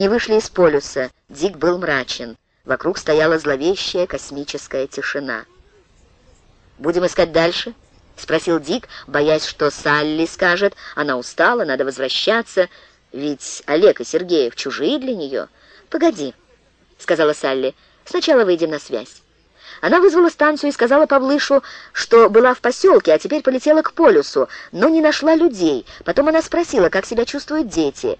Не вышли из полюса. Дик был мрачен. Вокруг стояла зловещая космическая тишина. «Будем искать дальше?» — спросил Дик, боясь, что Салли скажет, она устала, надо возвращаться, ведь Олег и Сергеев чужие для нее. «Погоди», — сказала Салли, — «сначала выйдем на связь». Она вызвала станцию и сказала Павлышу, что была в поселке, а теперь полетела к полюсу, но не нашла людей. Потом она спросила, как себя чувствуют дети.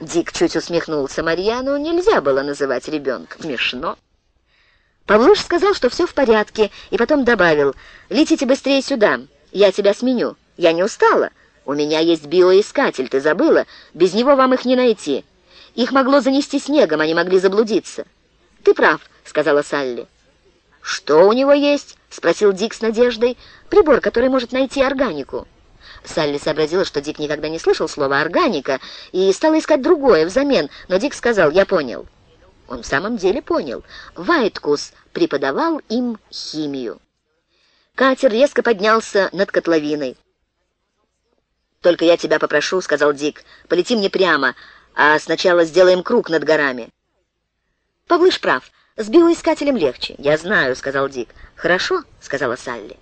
Дик чуть усмехнулся. Марьяну нельзя было называть ребенком. Смешно. Павлуш сказал, что все в порядке, и потом добавил, «Летите быстрее сюда, я тебя сменю. Я не устала. У меня есть биоискатель, ты забыла? Без него вам их не найти. Их могло занести снегом, они могли заблудиться». «Ты прав», — сказала Салли. «Что у него есть?» — спросил Дик с надеждой. «Прибор, который может найти органику». Салли сообразила, что Дик никогда не слышал слова «органика», и стала искать другое взамен, но Дик сказал «я понял». Он в самом деле понял. Вайткус преподавал им химию. Катер резко поднялся над котловиной. «Только я тебя попрошу», — сказал Дик, — «полети мне прямо, а сначала сделаем круг над горами». Павлыш прав. «С биоискателем легче». «Я знаю», — сказал Дик. «Хорошо», — сказала Салли.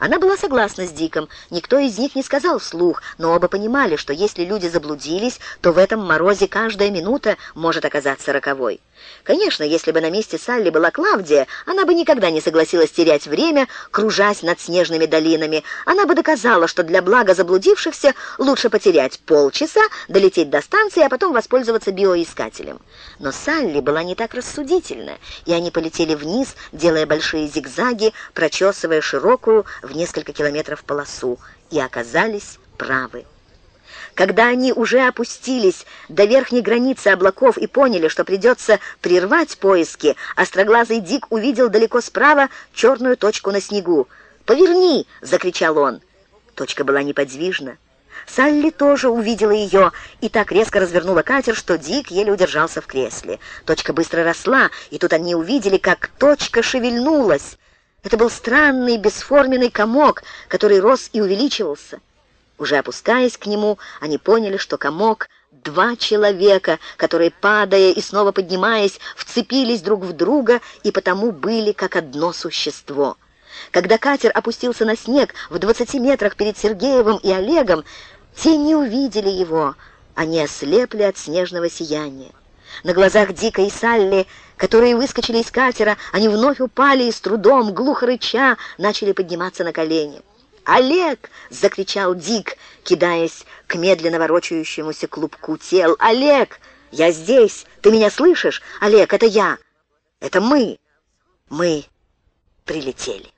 Она была согласна с Диком. Никто из них не сказал вслух, но оба понимали, что если люди заблудились, то в этом морозе каждая минута может оказаться роковой. Конечно, если бы на месте Салли была Клавдия, она бы никогда не согласилась терять время, кружась над снежными долинами. Она бы доказала, что для блага заблудившихся лучше потерять полчаса, долететь до станции, а потом воспользоваться биоискателем. Но Салли была не так рассудительна, и они полетели вниз, делая большие зигзаги, прочесывая широкую в несколько километров полосу, и оказались правы. Когда они уже опустились до верхней границы облаков и поняли, что придется прервать поиски, остроглазый Дик увидел далеко справа черную точку на снегу. «Поверни!» — закричал он. Точка была неподвижна. Салли тоже увидела ее и так резко развернула катер, что Дик еле удержался в кресле. Точка быстро росла, и тут они увидели, как точка шевельнулась. Это был странный бесформенный комок, который рос и увеличивался. Уже опускаясь к нему, они поняли, что комок — два человека, которые, падая и снова поднимаясь, вцепились друг в друга и потому были как одно существо. Когда катер опустился на снег в двадцати метрах перед Сергеевым и Олегом, те не увидели его, они ослепли от снежного сияния. На глазах Дика и Салли, которые выскочили из катера, они вновь упали и с трудом, глухо рыча, начали подниматься на колени. «Олег!» — закричал Дик, кидаясь к медленно ворочающемуся клубку тел. «Олег! Я здесь! Ты меня слышишь? Олег, это я! Это мы! Мы прилетели!»